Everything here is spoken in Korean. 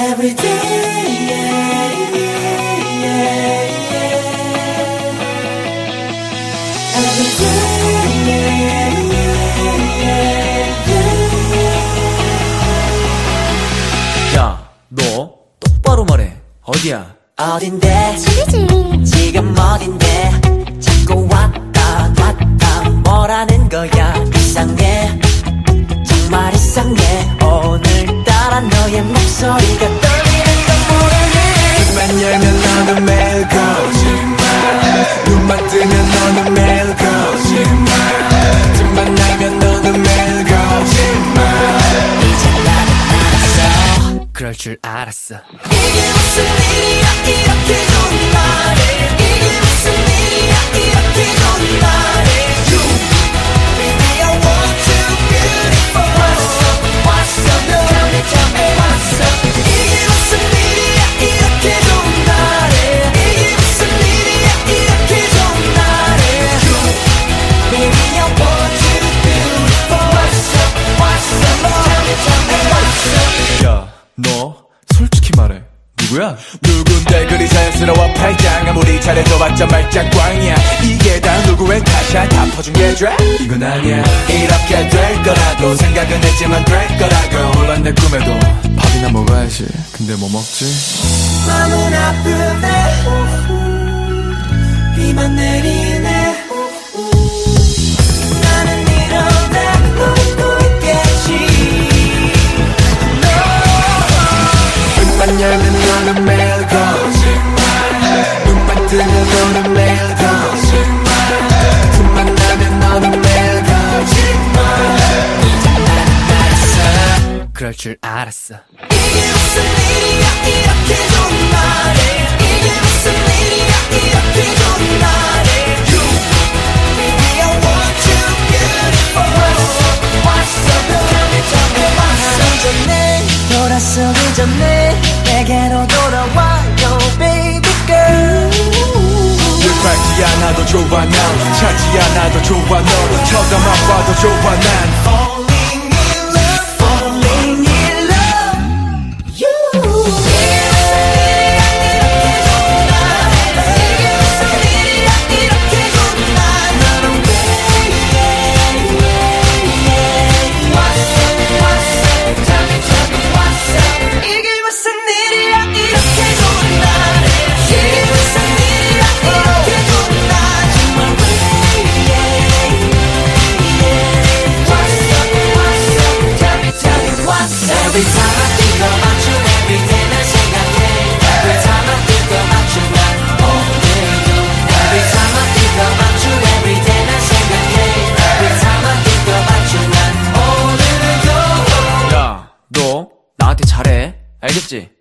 Every day, yeah, yeah, yeah, yeah. Every day, yeah, yeah, yeah, 야, 너 똑바로 말해. 어디야? 어딘데? 집이지. 지금 어딘데? 자꾸 왔다 갔다 뭐라는 거야? 이상해. 정말 이상해. 오늘 너의 목소리가 떨리는 건 모르네. 눈만 열면 너는 매일 거짓말 눈만 뜨면 너는 매일 거짓말 틈만 나면 너는 매일 거짓말 이제 나는 알았어. 그럴 줄 알았어. 이게 무슨 일이야? 이렇게 좋은 너 솔직히 말해. 누구야? 누군데 그리 자연스러워 팔짱 아무리 잘해줘봤자 말짱꽝이야. 이게 다 누구의 탓이야? 다 퍼준 게 죄? 이건 아니야. 이렇게 될 거라고 생각은 했지만 될 거라고. 물론 내 꿈에도 밥이나 먹어야지. 근데 뭐 먹지? What's up 전에 돌아서기 전에 내게로 돌아와요 baby girl. 늘 밟지 않아도 좋아 난 차지 않아도 좋아 너 쳐다만 봐도 좋아 난 야, 너 나한테 잘해. 알겠지?